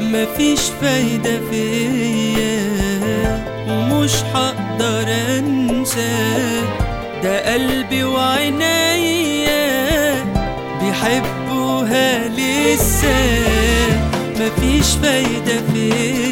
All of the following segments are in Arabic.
مفيش فايدة فيا ومش هقدر انسى. ده قلبي وعينيا بيحبوها لسه. مفيش فايدة فيه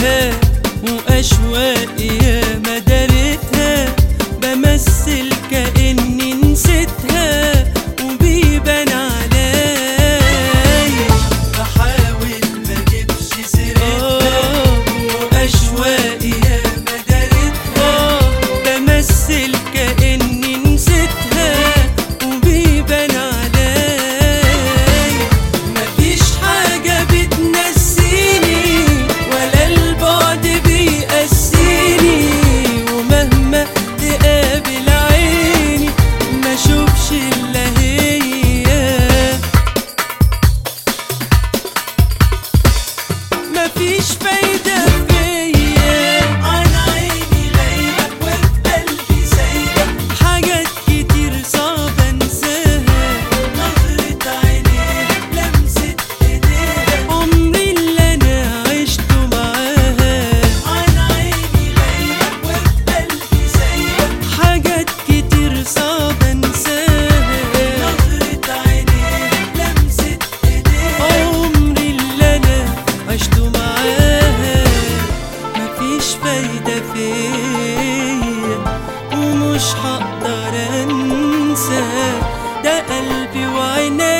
थे ليا ومش هقدر انسى ده قلبي وعيني